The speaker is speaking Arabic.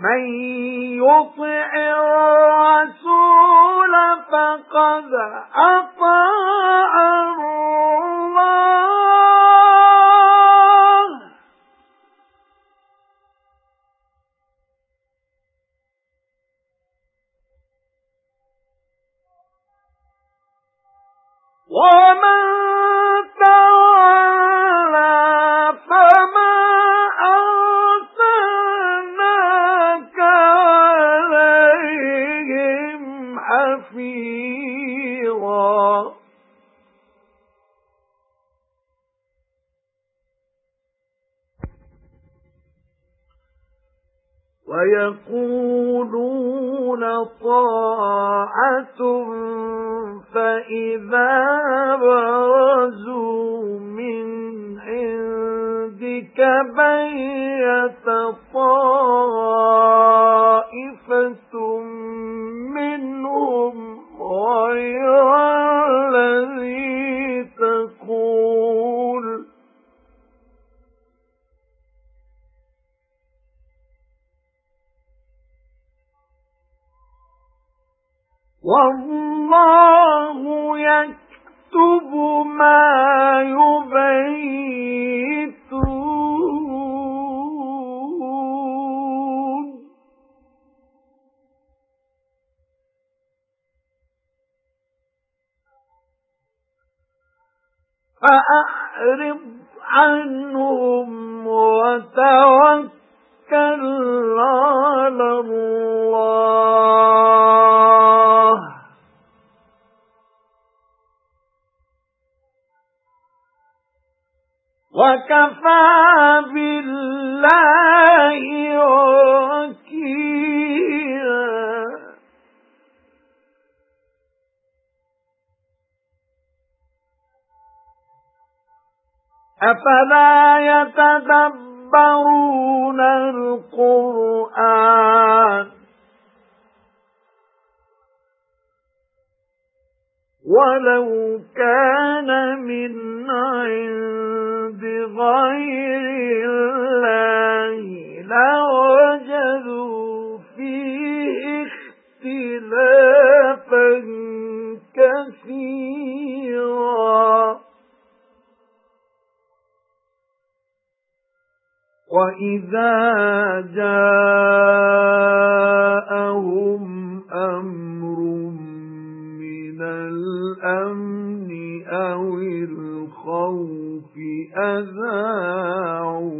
مَن يُطِعِ الرَّسُولَ فَقَدْ أَطَاعَ اللَّهَ. وَمَن حفيظا. ويقولون طاعة فإذا برزوا من عندك بيت طائفة وَاللَّهُ يَكْتُبُ مَا يُبَيِّتُونَ. فَأَعْرِضْ عَنْهُمْ وَتَوَكَّلْ وَكَفَى بِاللَّهِ وَكِيلًا. أَفَلَا يَتَدَبَّرُونَ الْقُرْآنَ؟ وَلَوْ كَانَ مِنْ عِندِ غَيْرِ اللَّهِ لَوَجَدُوا فِيهِ اخْتِلَافًا كَثِيرًا. وَإِذَا جَاءَهُمْ أذاعوا.